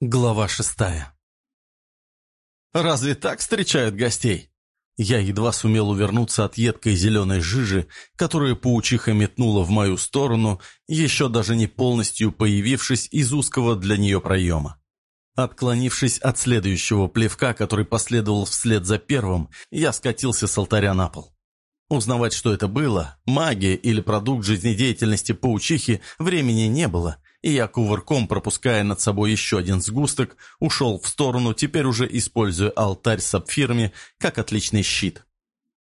Глава шестая «Разве так встречают гостей?» Я едва сумел увернуться от едкой зеленой жижи, которую паучиха метнула в мою сторону, еще даже не полностью появившись из узкого для нее проема. Отклонившись от следующего плевка, который последовал вслед за первым, я скатился с алтаря на пол. Узнавать, что это было, магия или продукт жизнедеятельности паучихи, времени не было – и я кувырком, пропуская над собой еще один сгусток, ушел в сторону, теперь уже используя алтарь с сапфирами как отличный щит.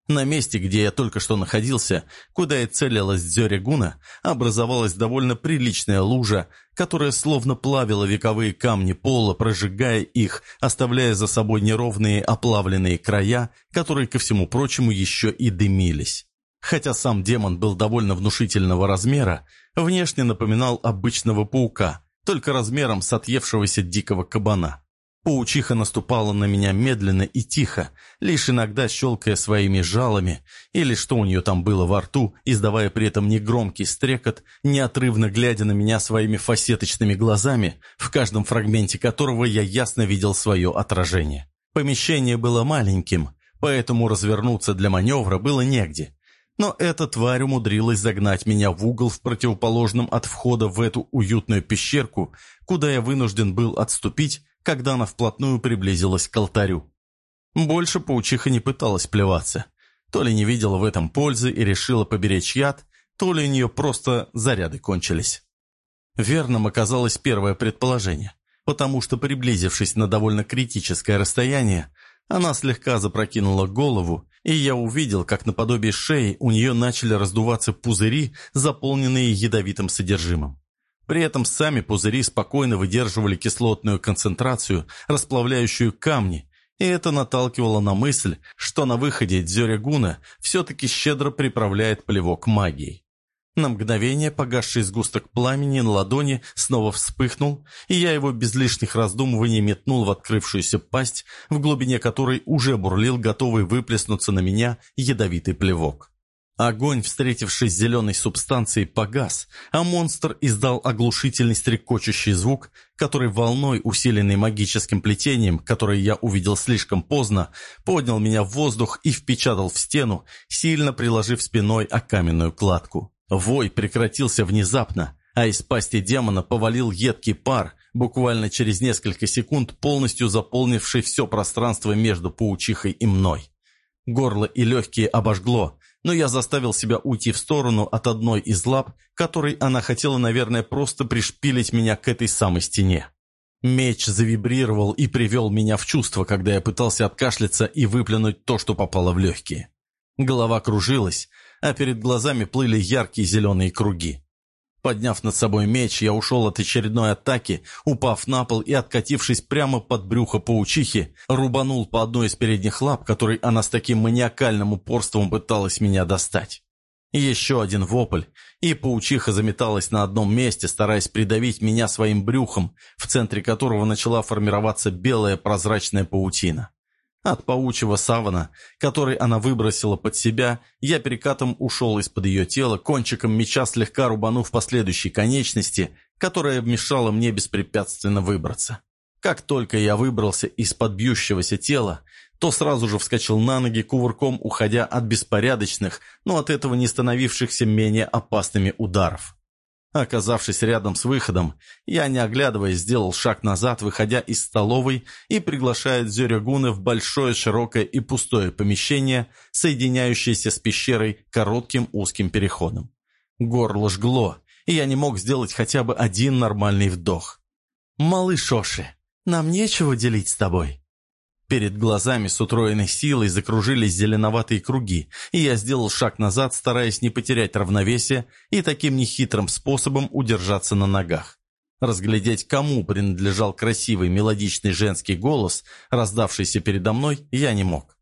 На месте, где я только что находился, куда и целилась Дзёрягуна, образовалась довольно приличная лужа, которая словно плавила вековые камни пола, прожигая их, оставляя за собой неровные оплавленные края, которые, ко всему прочему, еще и дымились. Хотя сам демон был довольно внушительного размера, внешне напоминал обычного паука, только размером с отъевшегося дикого кабана. Паучиха наступала на меня медленно и тихо, лишь иногда щелкая своими жалами, или что у нее там было во рту, издавая при этом негромкий стрекот, неотрывно глядя на меня своими фасеточными глазами, в каждом фрагменте которого я ясно видел свое отражение. Помещение было маленьким, поэтому развернуться для маневра было негде, но эта тварь умудрилась загнать меня в угол в противоположном от входа в эту уютную пещерку, куда я вынужден был отступить, когда она вплотную приблизилась к алтарю. Больше паучиха не пыталась плеваться. То ли не видела в этом пользы и решила поберечь яд, то ли у нее просто заряды кончились. Верным оказалось первое предположение, потому что, приблизившись на довольно критическое расстояние, она слегка запрокинула голову и я увидел, как наподобие шеи у нее начали раздуваться пузыри, заполненные ядовитым содержимым. При этом сами пузыри спокойно выдерживали кислотную концентрацию, расплавляющую камни, и это наталкивало на мысль, что на выходе Дзёрягуна все-таки щедро приправляет плевок магией. На мгновение погасший сгусток пламени на ладони снова вспыхнул, и я его без лишних раздумываний метнул в открывшуюся пасть, в глубине которой уже бурлил, готовый выплеснуться на меня ядовитый плевок. Огонь, встретившись с зеленой субстанцией, погас, а монстр издал оглушительный стрекочущий звук, который волной, усиленной магическим плетением, которое я увидел слишком поздно, поднял меня в воздух и впечатал в стену, сильно приложив спиной о каменную кладку. Вой прекратился внезапно, а из пасти демона повалил едкий пар, буквально через несколько секунд полностью заполнивший все пространство между паучихой и мной. Горло и легкие обожгло, но я заставил себя уйти в сторону от одной из лап, которой она хотела, наверное, просто пришпилить меня к этой самой стене. Меч завибрировал и привел меня в чувство, когда я пытался откашляться и выплюнуть то, что попало в легкие. Голова кружилась, а перед глазами плыли яркие зеленые круги. Подняв над собой меч, я ушел от очередной атаки, упав на пол и, откатившись прямо под брюхо паучихи, рубанул по одной из передних лап, которой она с таким маниакальным упорством пыталась меня достать. Еще один вопль, и паучиха заметалась на одном месте, стараясь придавить меня своим брюхом, в центре которого начала формироваться белая прозрачная паутина. От паучьего савана, который она выбросила под себя, я перекатом ушел из-под ее тела, кончиком меча слегка рубанув последующей конечности, которая мешала мне беспрепятственно выбраться. Как только я выбрался из-под бьющегося тела, то сразу же вскочил на ноги, кувырком уходя от беспорядочных, но от этого не становившихся менее опасными ударов. Оказавшись рядом с выходом, я, не оглядываясь, сделал шаг назад, выходя из столовой и приглашая Дзюрягуна в большое, широкое и пустое помещение, соединяющееся с пещерой коротким узким переходом. Горло жгло, и я не мог сделать хотя бы один нормальный вдох. «Малыш Оши, нам нечего делить с тобой», Перед глазами с утроенной силой закружились зеленоватые круги, и я сделал шаг назад, стараясь не потерять равновесие и таким нехитрым способом удержаться на ногах. Разглядеть, кому принадлежал красивый мелодичный женский голос, раздавшийся передо мной, я не мог.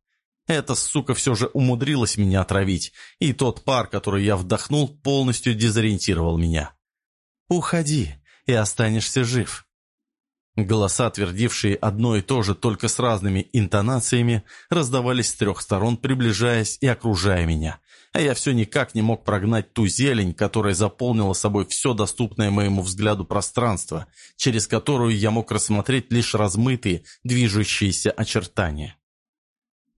Эта сука все же умудрилась меня отравить, и тот пар, который я вдохнул, полностью дезориентировал меня. «Уходи, и останешься жив», Голоса, твердившие одно и то же, только с разными интонациями, раздавались с трех сторон, приближаясь и окружая меня. А я все никак не мог прогнать ту зелень, которая заполнила собой все доступное моему взгляду пространство, через которую я мог рассмотреть лишь размытые, движущиеся очертания.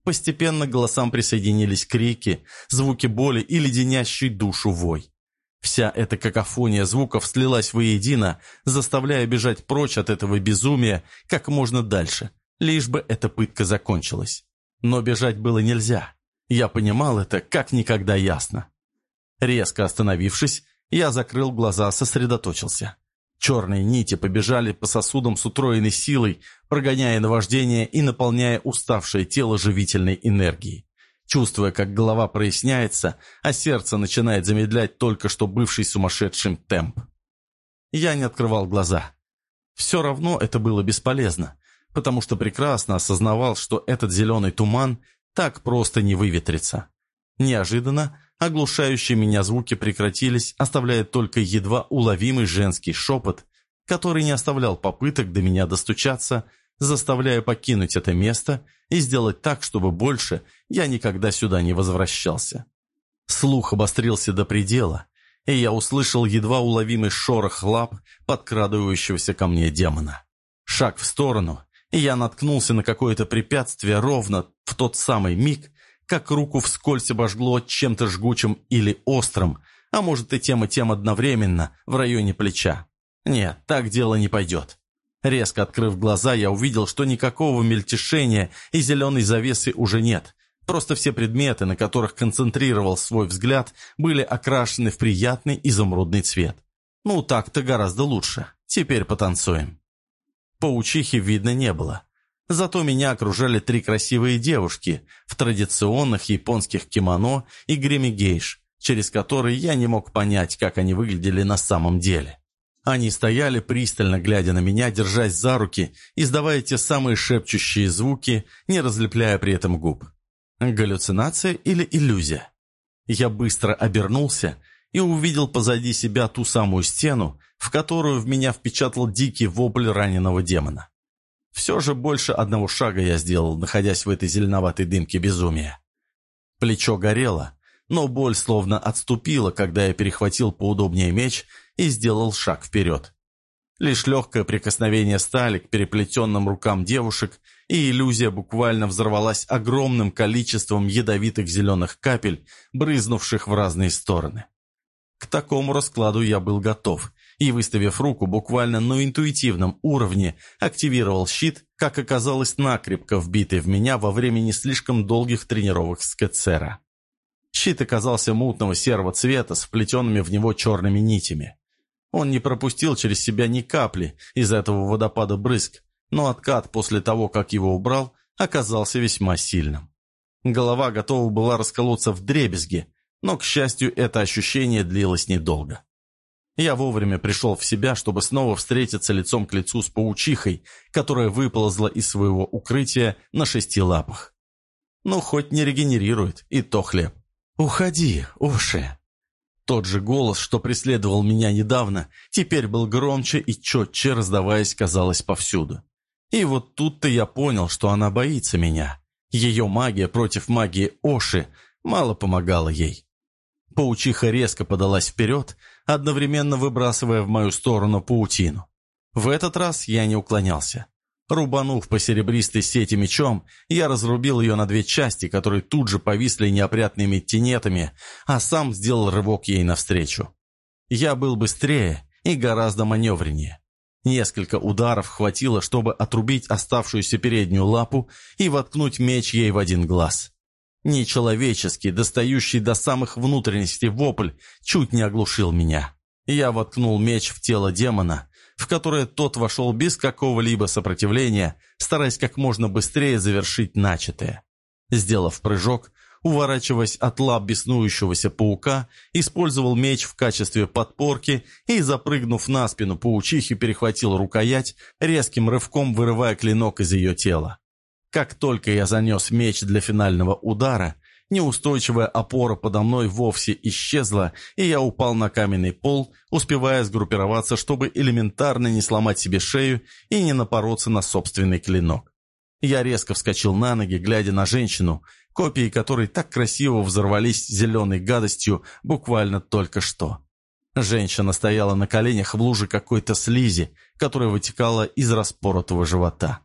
Постепенно к голосам присоединились крики, звуки боли и леденящий душу вой. Вся эта какофония звуков слилась воедино, заставляя бежать прочь от этого безумия как можно дальше, лишь бы эта пытка закончилась. Но бежать было нельзя. Я понимал это как никогда ясно. Резко остановившись, я закрыл глаза, сосредоточился. Черные нити побежали по сосудам с утроенной силой, прогоняя наваждение и наполняя уставшее тело живительной энергией. Чувствуя, как голова проясняется, а сердце начинает замедлять только что бывший сумасшедшим темп. Я не открывал глаза. Все равно это было бесполезно, потому что прекрасно осознавал, что этот зеленый туман так просто не выветрится. Неожиданно оглушающие меня звуки прекратились, оставляя только едва уловимый женский шепот, который не оставлял попыток до меня достучаться, заставляя покинуть это место и сделать так, чтобы больше я никогда сюда не возвращался. Слух обострился до предела, и я услышал едва уловимый шорох лап подкрадывающегося ко мне демона. Шаг в сторону, и я наткнулся на какое-то препятствие ровно в тот самый миг, как руку вскользь обожгло чем-то жгучим или острым, а может и тем и тем одновременно, в районе плеча. Нет, так дело не пойдет. Резко открыв глаза, я увидел, что никакого мельтешения и зеленой завесы уже нет. Просто все предметы, на которых концентрировал свой взгляд, были окрашены в приятный изумрудный цвет. Ну, так-то гораздо лучше. Теперь потанцуем. Паучихи видно не было. Зато меня окружали три красивые девушки в традиционных японских кимоно и гриме гейш, через которые я не мог понять, как они выглядели на самом деле. Они стояли, пристально глядя на меня, держась за руки, издавая те самые шепчущие звуки, не разлепляя при этом губ. Галлюцинация или иллюзия? Я быстро обернулся и увидел позади себя ту самую стену, в которую в меня впечатал дикий вопль раненого демона. Все же больше одного шага я сделал, находясь в этой зеленоватой дымке безумия. Плечо горело, но боль словно отступила, когда я перехватил поудобнее меч и сделал шаг вперед. Лишь легкое прикосновение стали к переплетенным рукам девушек, и иллюзия буквально взорвалась огромным количеством ядовитых зеленых капель, брызнувших в разные стороны. К такому раскладу я был готов, и, выставив руку буквально на интуитивном уровне, активировал щит, как оказалось накрепко вбитый в меня во время не слишком долгих тренировок с Кэцера. Щит оказался мутного серого цвета с вплетенными в него черными нитями. Он не пропустил через себя ни капли из этого водопада брызг, но откат после того, как его убрал, оказался весьма сильным. Голова готова была расколоться в дребезги, но, к счастью, это ощущение длилось недолго. Я вовремя пришел в себя, чтобы снова встретиться лицом к лицу с паучихой, которая выползла из своего укрытия на шести лапах. Ну, хоть не регенерирует, и то хлеб. «Уходи, уши!» Тот же голос, что преследовал меня недавно, теперь был громче и четче раздаваясь, казалось, повсюду. И вот тут-то я понял, что она боится меня. Ее магия против магии Оши мало помогала ей. Паучиха резко подалась вперед, одновременно выбрасывая в мою сторону паутину. В этот раз я не уклонялся. Рубанув по серебристой сети мечом, я разрубил ее на две части, которые тут же повисли неопрятными тенетами, а сам сделал рывок ей навстречу. Я был быстрее и гораздо маневреннее. Несколько ударов хватило, чтобы отрубить оставшуюся переднюю лапу и воткнуть меч ей в один глаз. Нечеловеческий, достающий до самых внутренностей вопль, чуть не оглушил меня. Я воткнул меч в тело демона, в которое тот вошел без какого-либо сопротивления, стараясь как можно быстрее завершить начатое. Сделав прыжок, уворачиваясь от лап беснующегося паука, использовал меч в качестве подпорки и, запрыгнув на спину паучихи, перехватил рукоять, резким рывком вырывая клинок из ее тела. Как только я занес меч для финального удара, неустойчивая опора подо мной вовсе исчезла, и я упал на каменный пол, успевая сгруппироваться, чтобы элементарно не сломать себе шею и не напороться на собственный клинок. Я резко вскочил на ноги, глядя на женщину, копии которой так красиво взорвались зеленой гадостью буквально только что. Женщина стояла на коленях в луже какой-то слизи, которая вытекала из распоротого живота.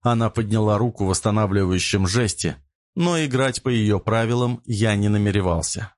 Она подняла руку в восстанавливающем жесте, но играть по ее правилам я не намеревался.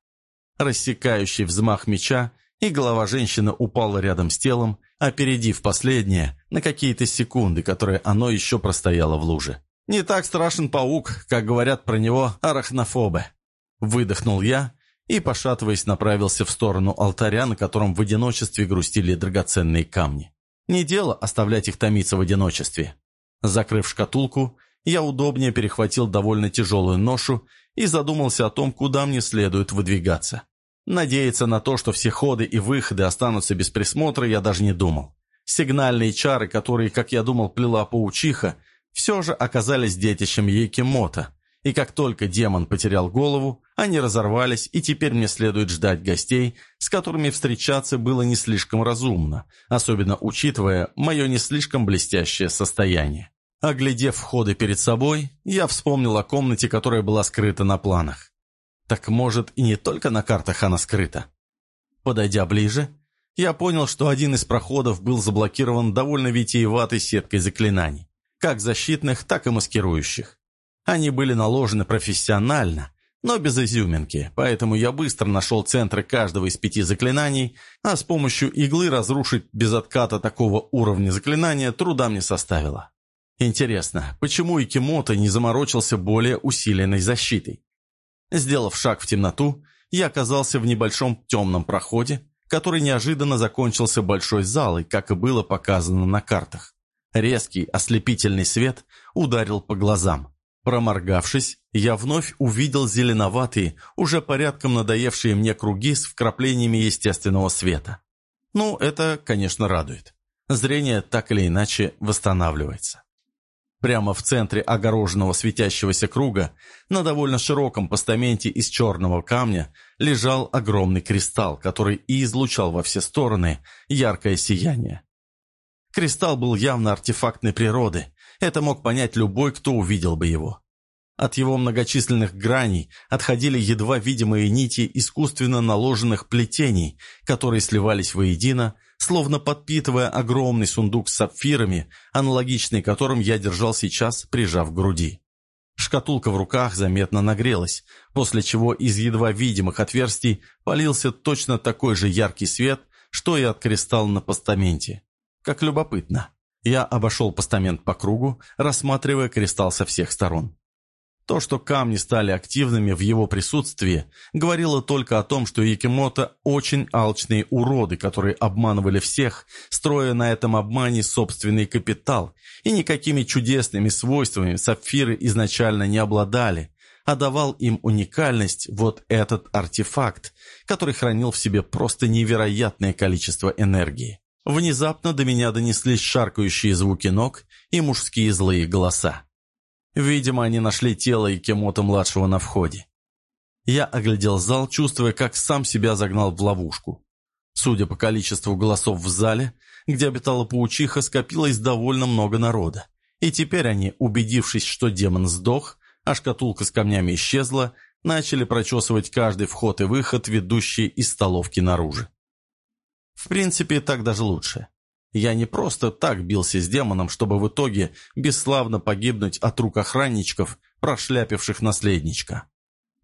Рассекающий взмах меча, и голова женщины упала рядом с телом, опередив последнее на какие-то секунды, которые оно еще простояло в луже. «Не так страшен паук, как говорят про него арахнофобы», — выдохнул я и, пошатываясь, направился в сторону алтаря, на котором в одиночестве грустили драгоценные камни. Не дело оставлять их томиться в одиночестве. Закрыв шкатулку, я удобнее перехватил довольно тяжелую ношу и задумался о том, куда мне следует выдвигаться. Надеяться на то, что все ходы и выходы останутся без присмотра, я даже не думал. Сигнальные чары, которые, как я думал, плела паучиха, все же оказались детищем Якимота, и как только демон потерял голову, они разорвались, и теперь мне следует ждать гостей, с которыми встречаться было не слишком разумно, особенно учитывая мое не слишком блестящее состояние. Оглядев входы перед собой, я вспомнил о комнате, которая была скрыта на планах. Так может и не только на картах она скрыта. Подойдя ближе, я понял, что один из проходов был заблокирован довольно витиеватой сеткой заклинаний, как защитных, так и маскирующих. Они были наложены профессионально, но без изюминки, поэтому я быстро нашел центры каждого из пяти заклинаний, а с помощью иглы разрушить без отката такого уровня заклинания труда мне составило. Интересно, почему Икимото не заморочился более усиленной защитой? Сделав шаг в темноту, я оказался в небольшом темном проходе, который неожиданно закончился большой залой, как и было показано на картах. Резкий, ослепительный свет ударил по глазам. Проморгавшись, я вновь увидел зеленоватые, уже порядком надоевшие мне круги с вкраплениями естественного света. Ну, это, конечно, радует. Зрение так или иначе восстанавливается. Прямо в центре огороженного светящегося круга, на довольно широком постаменте из черного камня, лежал огромный кристалл, который и излучал во все стороны яркое сияние. Кристалл был явно артефактной природы, это мог понять любой, кто увидел бы его. От его многочисленных граней отходили едва видимые нити искусственно наложенных плетений, которые сливались воедино, словно подпитывая огромный сундук с сапфирами, аналогичный которым я держал сейчас, прижав к груди. Шкатулка в руках заметно нагрелась, после чего из едва видимых отверстий полился точно такой же яркий свет, что и от кристалла на постаменте. Как любопытно. Я обошел постамент по кругу, рассматривая кристалл со всех сторон. То, что камни стали активными в его присутствии, говорило только о том, что Якимото очень алчные уроды, которые обманывали всех, строя на этом обмане собственный капитал, и никакими чудесными свойствами сапфиры изначально не обладали, а давал им уникальность вот этот артефакт, который хранил в себе просто невероятное количество энергии. Внезапно до меня донеслись шаркающие звуки ног и мужские злые голоса. Видимо, они нашли тело Икемота-младшего на входе. Я оглядел зал, чувствуя, как сам себя загнал в ловушку. Судя по количеству голосов в зале, где обитала паучиха, скопилось довольно много народа. И теперь они, убедившись, что демон сдох, а шкатулка с камнями исчезла, начали прочесывать каждый вход и выход, ведущий из столовки наружу. В принципе, так даже лучше. Я не просто так бился с демоном, чтобы в итоге бесславно погибнуть от рук охранничков, прошляпивших наследничка.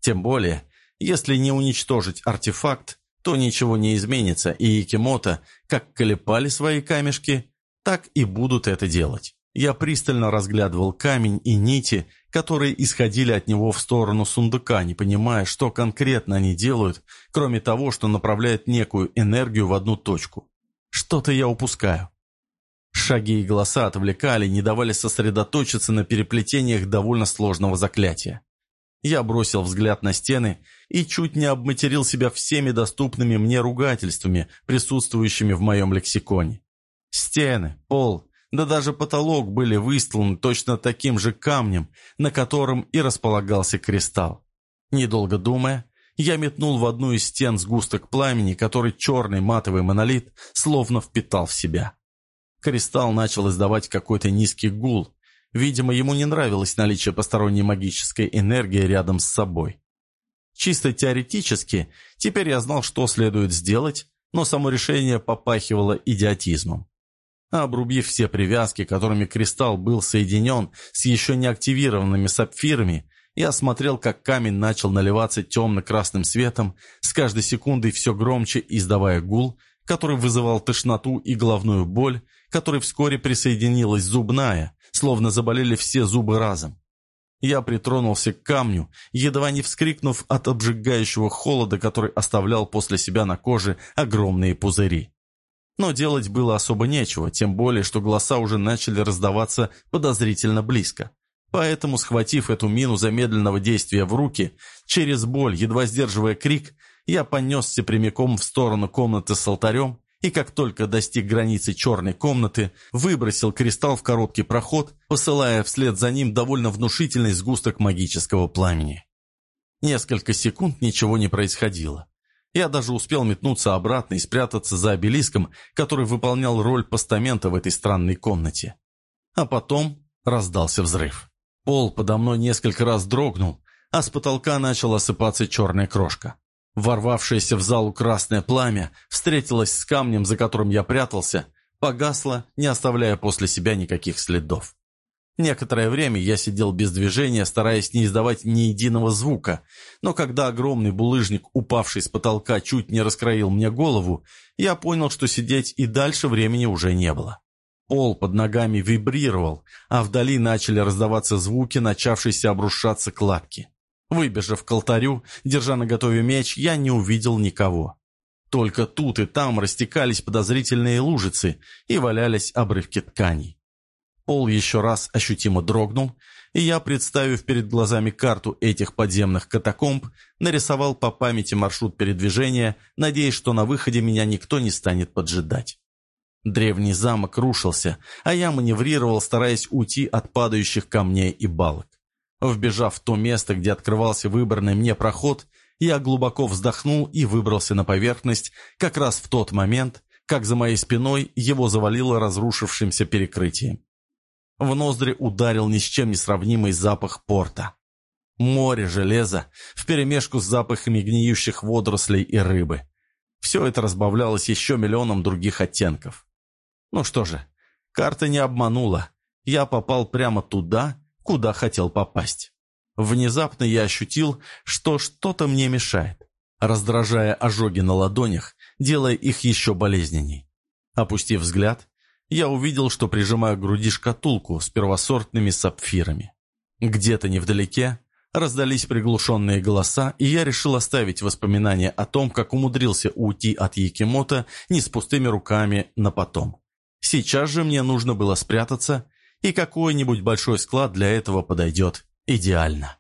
Тем более, если не уничтожить артефакт, то ничего не изменится, и Якимото как колепали свои камешки, так и будут это делать. Я пристально разглядывал камень и нити, которые исходили от него в сторону сундука, не понимая, что конкретно они делают, кроме того, что направляют некую энергию в одну точку. Что-то я упускаю. Шаги и голоса отвлекали, не давали сосредоточиться на переплетениях довольно сложного заклятия. Я бросил взгляд на стены и чуть не обматерил себя всеми доступными мне ругательствами, присутствующими в моем лексиконе. Стены, пол, да даже потолок были выстланы точно таким же камнем, на котором и располагался кристалл. Недолго думая, я метнул в одну из стен сгусток пламени, который черный матовый монолит словно впитал в себя. Кристалл начал издавать какой-то низкий гул. Видимо, ему не нравилось наличие посторонней магической энергии рядом с собой. Чисто теоретически, теперь я знал, что следует сделать, но само решение попахивало идиотизмом. Обрубив все привязки, которыми кристалл был соединен с еще не активированными сапфирами, я смотрел, как камень начал наливаться темно-красным светом, с каждой секундой все громче издавая гул, который вызывал тошноту и головную боль, которой вскоре присоединилась зубная, словно заболели все зубы разом. Я притронулся к камню, едва не вскрикнув от обжигающего холода, который оставлял после себя на коже огромные пузыри. Но делать было особо нечего, тем более, что голоса уже начали раздаваться подозрительно близко. Поэтому, схватив эту мину замедленного действия в руки, через боль, едва сдерживая крик, я понесся прямиком в сторону комнаты с алтарем и, как только достиг границы черной комнаты, выбросил кристалл в короткий проход, посылая вслед за ним довольно внушительный сгусток магического пламени. Несколько секунд ничего не происходило. Я даже успел метнуться обратно и спрятаться за обелиском, который выполнял роль постамента в этой странной комнате. А потом раздался взрыв. Пол подо мной несколько раз дрогнул, а с потолка начала осыпаться черная крошка. Ворвавшееся в залу красное пламя встретилось с камнем, за которым я прятался, погасло, не оставляя после себя никаких следов. Некоторое время я сидел без движения, стараясь не издавать ни единого звука, но когда огромный булыжник, упавший с потолка, чуть не раскроил мне голову, я понял, что сидеть и дальше времени уже не было. Пол под ногами вибрировал, а вдали начали раздаваться звуки, начавшиеся обрушаться кладки. Выбежав к алтарю, держа на готове меч, я не увидел никого. Только тут и там растекались подозрительные лужицы и валялись обрывки тканей. Пол еще раз ощутимо дрогнул, и я, представив перед глазами карту этих подземных катакомб, нарисовал по памяти маршрут передвижения, надеясь, что на выходе меня никто не станет поджидать. Древний замок рушился, а я маневрировал, стараясь уйти от падающих камней и балок. Вбежав в то место, где открывался выбранный мне проход, я глубоко вздохнул и выбрался на поверхность как раз в тот момент, как за моей спиной его завалило разрушившимся перекрытием. В ноздри ударил ни с чем не сравнимый запах порта. Море железа вперемешку с запахами гниющих водорослей и рыбы. Все это разбавлялось еще миллионом других оттенков. Ну что же, карта не обманула. Я попал прямо туда, куда хотел попасть. Внезапно я ощутил, что что-то мне мешает, раздражая ожоги на ладонях, делая их еще болезненней. Опустив взгляд, я увидел, что прижимаю к груди шкатулку с первосортными сапфирами. Где-то невдалеке раздались приглушенные голоса, и я решил оставить воспоминания о том, как умудрился уйти от Якимота не с пустыми руками на потом. Сейчас же мне нужно было спрятаться, и какой-нибудь большой склад для этого подойдет идеально.